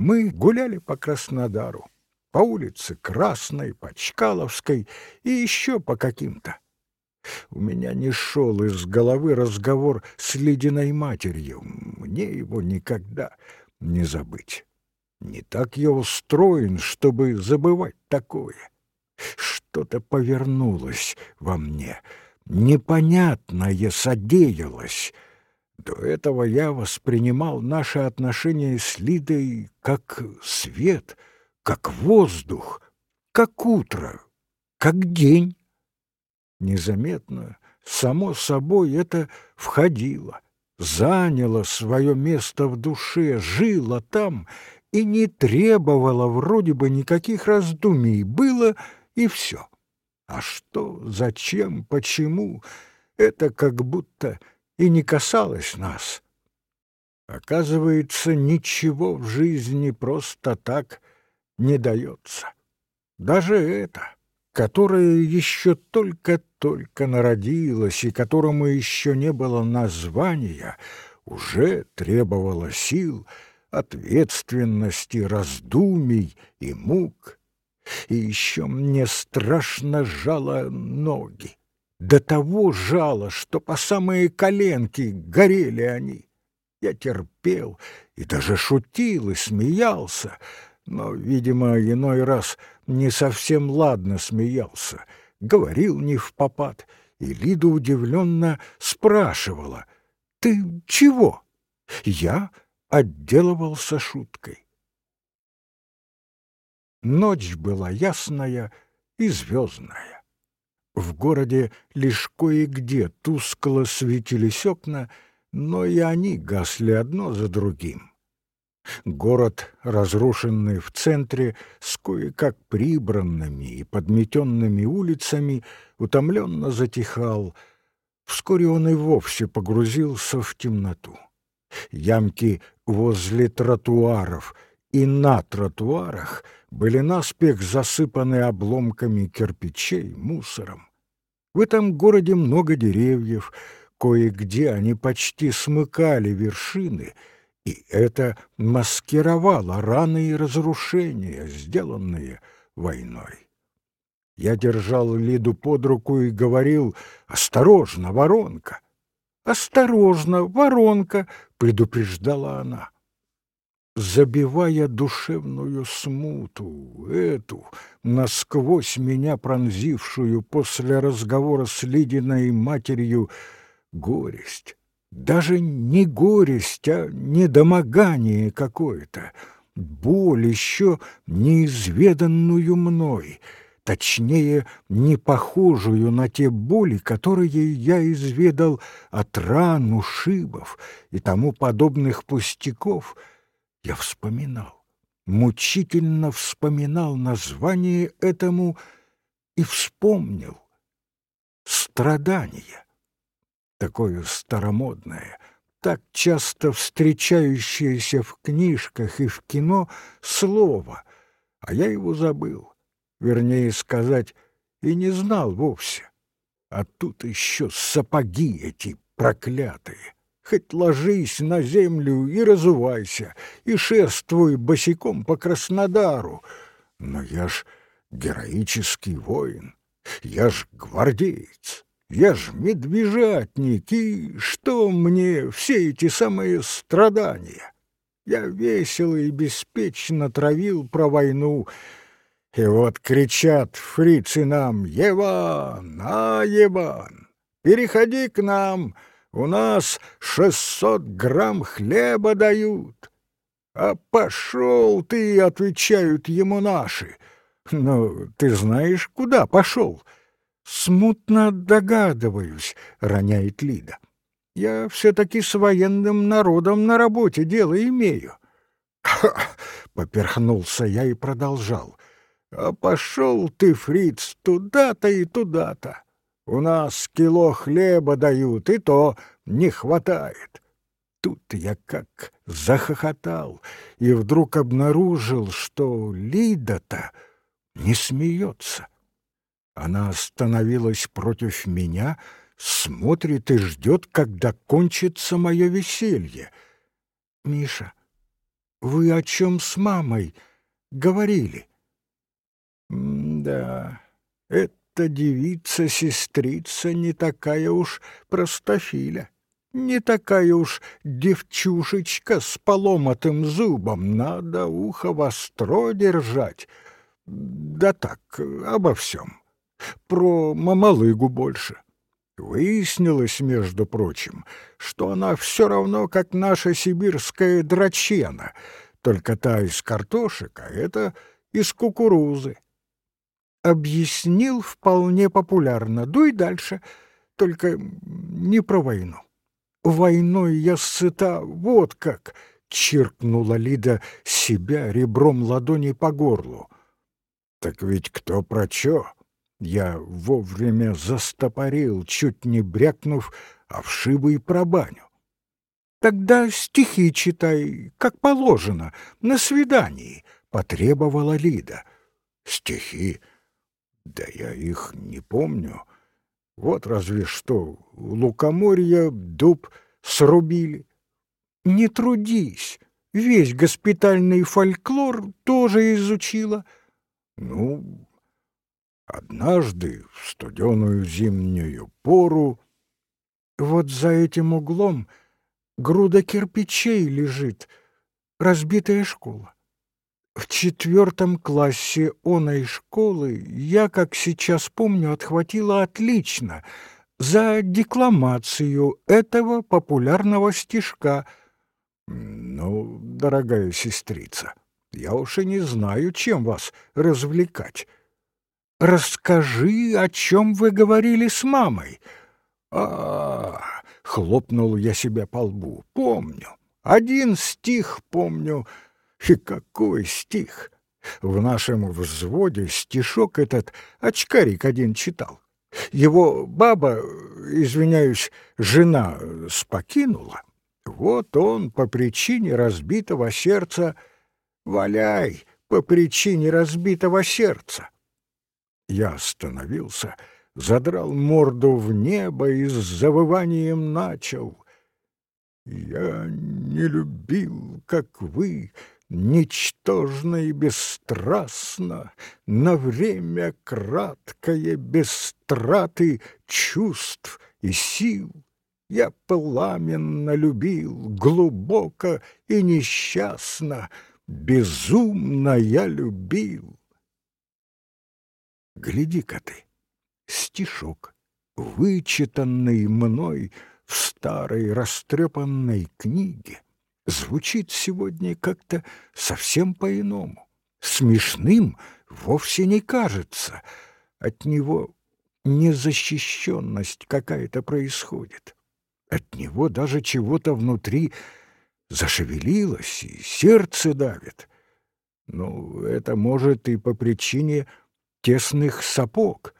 Мы гуляли по Краснодару, по улице Красной, по Чкаловской и еще по каким-то. У меня не шел из головы разговор с ледяной матерью. Мне его никогда не забыть. Не так я устроен, чтобы забывать такое. Что-то повернулось во мне, непонятное содеялось. До этого я воспринимал наши отношения с Лидой как свет, как воздух, как утро, как день. Незаметно, само собой, это входило, заняло свое место в душе, жило там и не требовало вроде бы никаких раздумий, было и все. А что, зачем, почему, это как будто и не касалось нас. Оказывается, ничего в жизни просто так не дается. Даже это, которое еще только-только народилось и которому еще не было названия, уже требовало сил — ответственности, раздумий и мук. И еще мне страшно жало ноги. До того жало, что по самые коленки горели они. Я терпел и даже шутил и смеялся, но, видимо, иной раз не совсем ладно смеялся, говорил не в попад, и Лида удивленно спрашивала, «Ты чего?» Я отделывался шуткой. Ночь была ясная и звездная. В городе лишь кое-где тускло светились окна, но и они гасли одно за другим. Город, разрушенный в центре, с кое-как прибранными и подметенными улицами, утомленно затихал. Вскоре он и вовсе погрузился в темноту. Ямки возле тротуаров и на тротуарах были наспех засыпаны обломками кирпичей, мусором. В этом городе много деревьев, кое-где они почти смыкали вершины, и это маскировало раны и разрушения, сделанные войной. Я держал Лиду под руку и говорил «Осторожно, воронка!» «Осторожно, воронка!» — предупреждала она. Забивая душевную смуту, эту, насквозь меня пронзившую после разговора с Лидиной матерью, горесть, даже не горесть, а недомогание какое-то, боль еще неизведанную мной — точнее, не похожую на те боли, которые я изведал от ран, ушибов и тому подобных пустяков, я вспоминал, мучительно вспоминал название этому и вспомнил страдание. Такое старомодное, так часто встречающееся в книжках и в кино слово, а я его забыл вернее сказать, и не знал вовсе. А тут еще сапоги эти проклятые. Хоть ложись на землю и разувайся, и шествуй босиком по Краснодару. Но я ж героический воин, я ж гвардеец, я ж медвежатник, и что мне все эти самые страдания? Я весело и беспечно травил про войну, и вот кричат фрицы нам «Еван! А, Еван! Переходи к нам! У нас шестьсот грамм хлеба дают!» «А пошел ты!» — отвечают ему наши. «Ну, ты знаешь, куда пошел?» «Смутно догадываюсь», — роняет Лида. «Я все-таки с военным народом на работе дело имею». «Ха!» — поперхнулся я и продолжал. А пошел ты, фриц, туда-то и туда-то. У нас кило хлеба дают, и то не хватает. Тут я как захохотал и вдруг обнаружил, что Лида-то не смеется. Она остановилась против меня, смотрит и ждет, когда кончится мое веселье. «Миша, вы о чем с мамой говорили?» «Да, эта девица-сестрица не такая уж простофиля, не такая уж девчушечка с поломатым зубом, надо ухо востро держать. Да так, обо всем. Про мамалыгу больше». Выяснилось, между прочим, что она все равно, как наша сибирская драчена, только та из картошек, а это из кукурузы. Объяснил вполне популярно, дуй дальше, только не про войну. Войной я сыта, вот как, чиркнула Лида себя ребром ладони по горлу. Так ведь кто про чё? Я вовремя застопорил, чуть не брякнув, а вшибы и про баню. «Тогда стихи читай, как положено, на свидании», — потребовала Лида. «Стихи? Да я их не помню. Вот разве что лукоморье дуб срубили». «Не трудись, весь госпитальный фольклор тоже изучила». «Ну, Однажды, в студеную зимнюю пору, вот за этим углом груда кирпичей лежит, разбитая школа. В четвертом классе оной школы я, как сейчас помню, отхватила отлично за декламацию этого популярного стишка. Ну, дорогая сестрица, я уж и не знаю, чем вас развлекать. Расскажи, о чем вы говорили с мамой. А, -а, -а хлопнул я себя по лбу. Помню. Один стих помню. И какой стих! В нашем взводе стишок этот очкарик один читал. Его баба, извиняюсь, жена спокинула. Вот он по причине разбитого сердца... Валяй, по причине разбитого сердца. Я остановился, задрал морду в небо и с завыванием начал. «Я не любил, как вы, ничтожно и бесстрастно, на время краткое, без траты чувств и сил. Я пламенно любил, глубоко и несчастно, безумно я любил. Гляди-ка ты, стишок, вычитанный мной в старой растрепанной книге, звучит сегодня как-то совсем по-иному. Смешным вовсе не кажется. От него незащищенность какая-то происходит. От него даже чего-то внутри зашевелилось, и сердце давит. Ну, это может и по причине тесных сапог.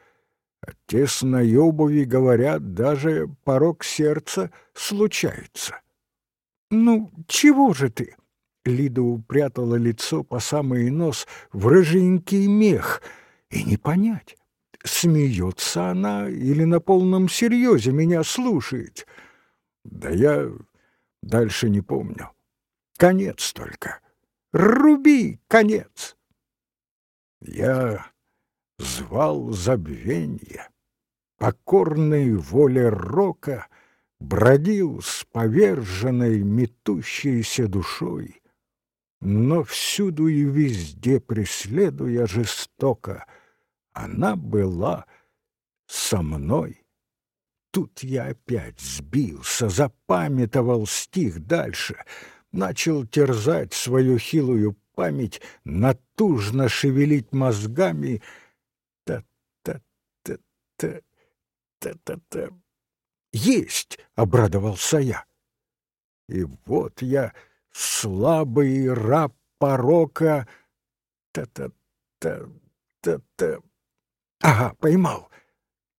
От тесной обуви, говорят, даже порог сердца случается. «Ну, чего же ты?» Лида упрятала лицо по самый нос в рыженький мех, и не понять, смеется она или на полном серьезе меня слушает. Да я дальше не помню. Конец только. Руби конец. Я звал забвенье. Покорной воле рока бродил с поверженной метущейся душой, но всюду и везде преследуя жестоко, она была со мной. Тут я опять сбился, запамятовал стих дальше, начал терзать свою хилую память, натужно шевелить мозгами — та та-та-та. Есть, обрадовался я. И вот я, слабый раб порока, та-та-та-та-та. Ага, поймал.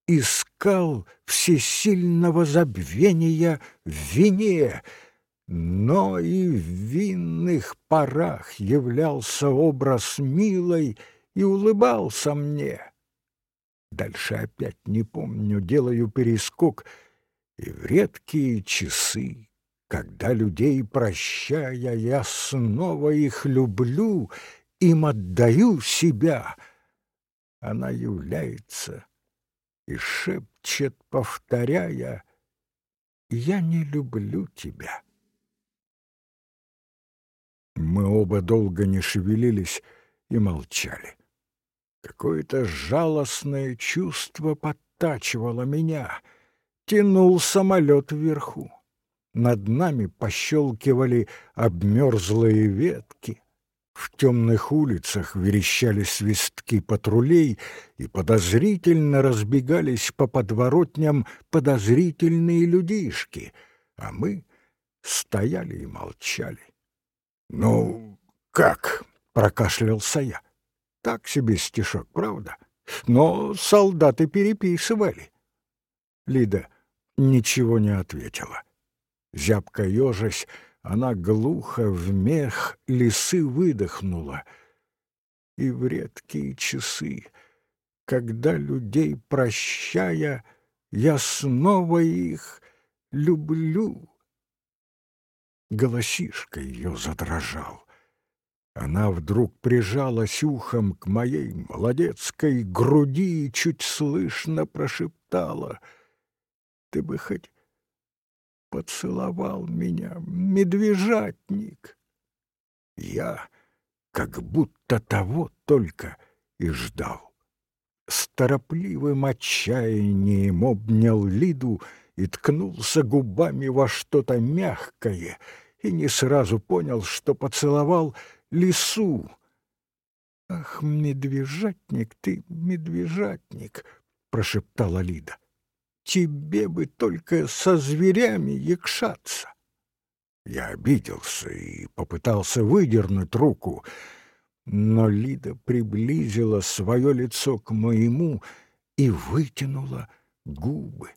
Искал всесильного забвения в вине, но и в винных парах являлся образ милой и улыбался мне. Дальше опять не помню, делаю перескок, и в редкие часы, Когда людей прощая, я снова их люблю, им отдаю себя. Она является и шепчет, повторяя, «Я не люблю тебя». Мы оба долго не шевелились и молчали. Какое-то жалостное чувство подтачивало меня. Тянул самолет вверху. Над нами пощелкивали обмерзлые ветки. В темных улицах верещали свистки патрулей, и подозрительно разбегались по подворотням подозрительные людишки, а мы стояли и молчали. «Ну, как?» — прокашлялся я. Так себе стишок, правда? Но солдаты переписывали. Лида ничего не ответила. Зябко ежась, она глухо в мех лисы выдохнула. И в редкие часы, когда людей прощая, я снова их люблю. Голосишка ее задрожал. Она вдруг прижалась ухом к моей молодецкой груди и чуть слышно прошептала. «Ты бы хоть поцеловал меня, медвежатник!» Я как будто того только и ждал. С торопливым отчаянием обнял Лиду и ткнулся губами во что-то мягкое, и не сразу понял, что поцеловал — лесу. «Ах, медвежатник ты, медвежатник!» — прошептала Лида. «Тебе бы только со зверями якшаться!» Я обиделся и попытался выдернуть руку, но Лида приблизила свое лицо к моему и вытянула губы,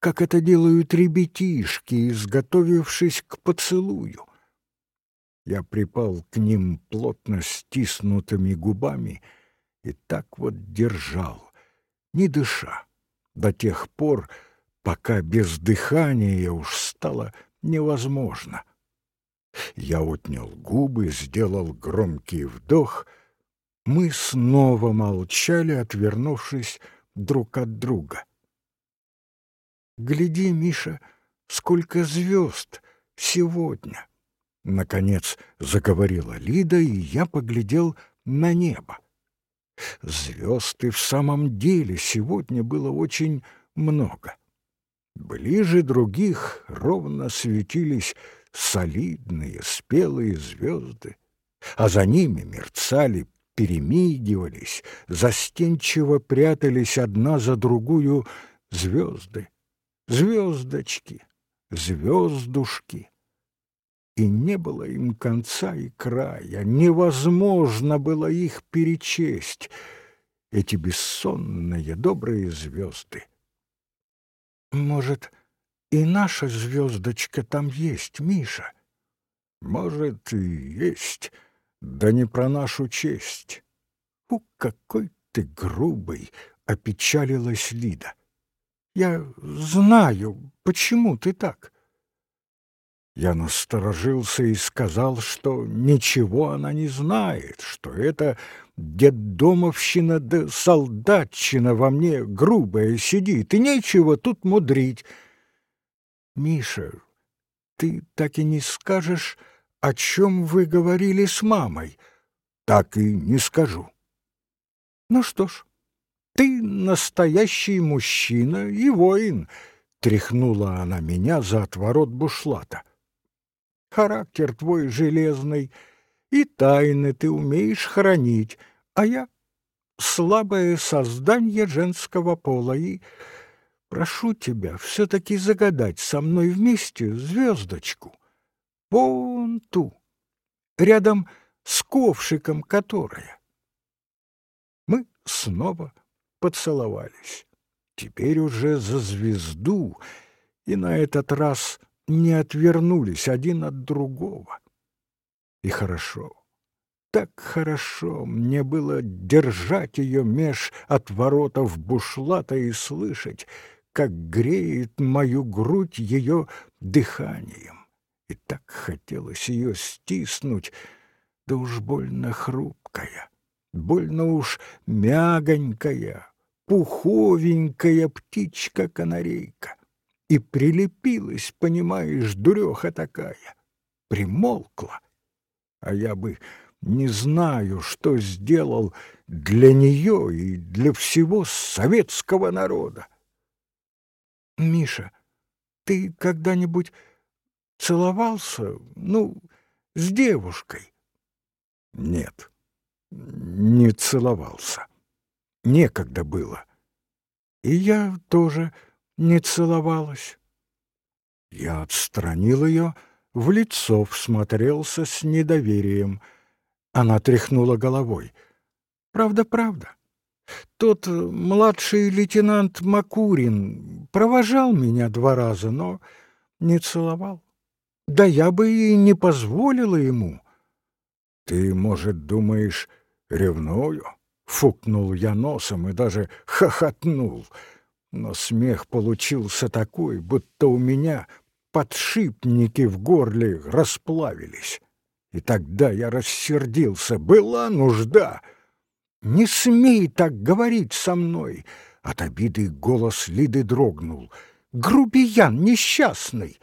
как это делают ребятишки, изготовившись к поцелую. Я припал к ним плотно стиснутыми губами и так вот держал, не дыша, до тех пор, пока без дыхания уж стало невозможно. Я отнял губы, сделал громкий вдох. Мы снова молчали, отвернувшись друг от друга. «Гляди, Миша, сколько звезд сегодня!» Наконец заговорила Лида, и я поглядел на небо. Звезд и в самом деле сегодня было очень много. Ближе других ровно светились солидные, спелые звезды, а за ними мерцали, перемигивались, застенчиво прятались одна за другую звезды, звездочки, звездушки и не было им конца и края, невозможно было их перечесть, эти бессонные добрые звезды. Может, и наша звездочка там есть, Миша? Может, и есть, да не про нашу честь. У, какой ты грубый, опечалилась Лида. Я знаю, почему ты так. Я насторожился и сказал, что ничего она не знает, что это детдомовщина да солдатчина во мне грубая сидит, и нечего тут мудрить. Миша, ты так и не скажешь, о чем вы говорили с мамой? Так и не скажу. Ну что ж, ты настоящий мужчина и воин, тряхнула она меня за отворот бушлата характер твой железный, и тайны ты умеешь хранить, а я — слабое создание женского пола, и прошу тебя все-таки загадать со мной вместе звездочку, вон ту, рядом с ковшиком которая. Мы снова поцеловались, теперь уже за звезду, и на этот раз — не отвернулись один от другого. И хорошо, так хорошо мне было держать ее меж отворотов бушлата и слышать, как греет мою грудь ее дыханием, И так хотелось ее стиснуть, да уж больно хрупкая, больно уж мягонькая, пуховенькая птичка-канарейка. И прилепилась, понимаешь, дуреха такая, примолкла. А я бы не знаю, что сделал для нее и для всего советского народа. Миша, ты когда-нибудь целовался, ну, с девушкой? Нет, не целовался. Некогда было. И я тоже не целовалась. Я отстранил ее, в лицо всмотрелся с недоверием. Она тряхнула головой. «Правда, правда. Тот младший лейтенант Макурин провожал меня два раза, но не целовал. Да я бы и не позволила ему. Ты, может, думаешь, ревную? Фукнул я носом и даже хохотнул. Но смех получился такой, будто у меня подшипники в горле расплавились. И тогда я рассердился. Была нужда. Не смей так говорить со мной. От обиды голос Лиды дрогнул. Грубиян несчастный.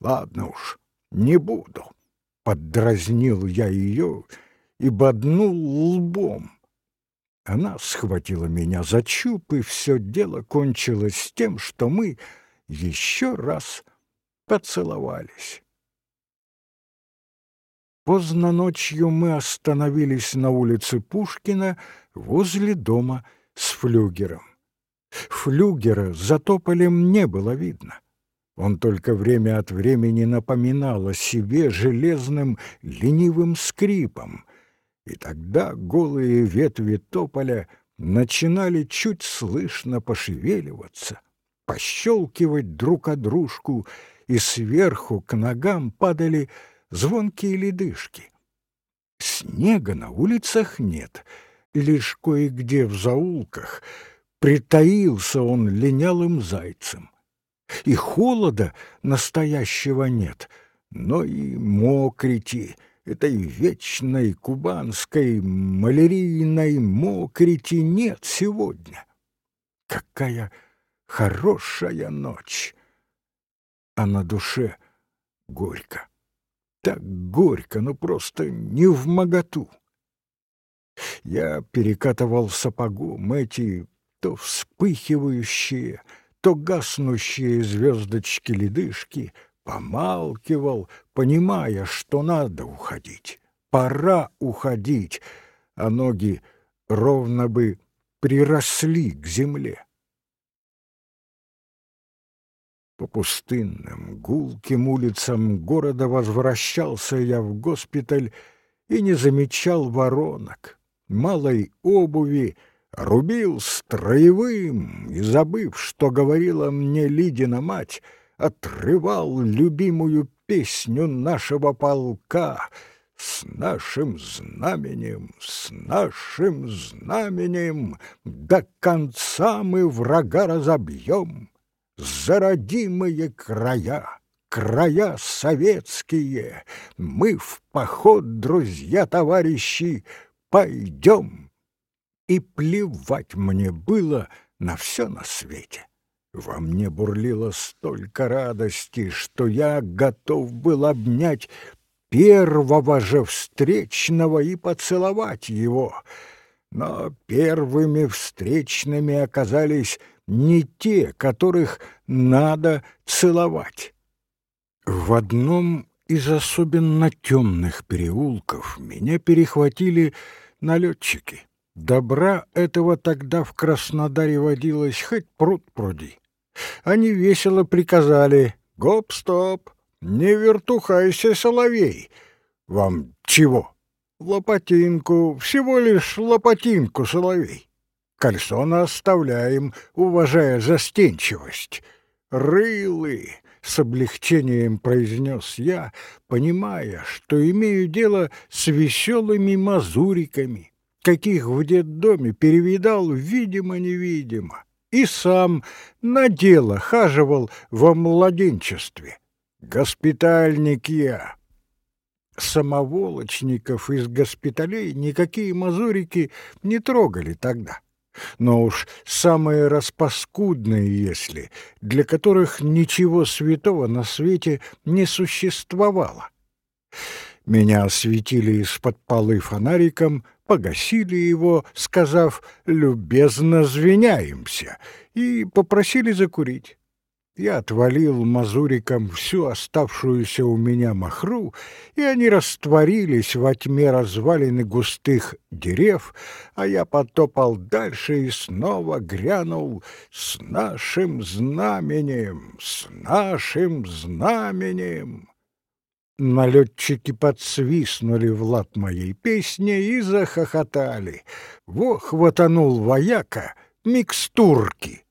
Ладно уж, не буду. Поддразнил я ее и боднул лбом. Она схватила меня за чуб, и все дело кончилось тем, что мы еще раз поцеловались. Поздно ночью мы остановились на улице Пушкина возле дома с флюгером. Флюгера за тополем не было видно. Он только время от времени напоминал о себе железным ленивым скрипом, и тогда голые ветви тополя начинали чуть слышно пошевеливаться, пощелкивать друг о дружку, и сверху к ногам падали звонкие ледышки. Снега на улицах нет, лишь кое-где в заулках притаился он линялым зайцем. И холода настоящего нет, но и мокрити, этой вечной кубанской малярийной мокрити нет сегодня. Какая хорошая ночь! А на душе горько так горько, ну просто не в моготу. Я перекатывал сапогом эти то вспыхивающие, то гаснущие звездочки-ледышки, помалкивал, понимая, что надо уходить, пора уходить, а ноги ровно бы приросли к земле. По пустынным, гулким улицам города возвращался я в госпиталь и не замечал воронок, малой обуви, рубил строевым и, забыв, что говорила мне Лидина мать, отрывал любимую песню нашего полка с нашим знаменем, с нашим знаменем до конца мы врага разобьем за родимые края, края советские, мы в поход, друзья-товарищи, пойдем. И плевать мне было на все на свете. Во мне бурлило столько радости, что я готов был обнять первого же встречного и поцеловать его. Но первыми встречными оказались не те, которых надо целовать. В одном из особенно темных переулков меня перехватили налетчики. Добра этого тогда в Краснодаре водилось хоть пруд пруди. Они весело приказали «Гоп-стоп! Не вертухайся, соловей! Вам чего? Лопатинку, всего лишь лопатинку, соловей!» Кальсона оставляем, уважая застенчивость. Рылы, с облегчением произнес я, понимая, что имею дело с веселыми мазуриками, каких в детдоме перевидал видимо-невидимо, и сам на дело хаживал во младенчестве. Госпитальник я. Самоволочников из госпиталей никакие мазурики не трогали тогда. Но уж самые распаскудные, если, для которых ничего святого на свете не существовало. Меня осветили из-под полы фонариком, погасили его, сказав «любезно звеняемся», и попросили закурить. Я отвалил мазуриком всю оставшуюся у меня махру, и они растворились во тьме развалины густых дерев, а я потопал дальше и снова грянул «С нашим знаменем! С нашим знаменем!» Налетчики подсвистнули в лад моей песни и захохотали. Во хватанул вояка микстурки.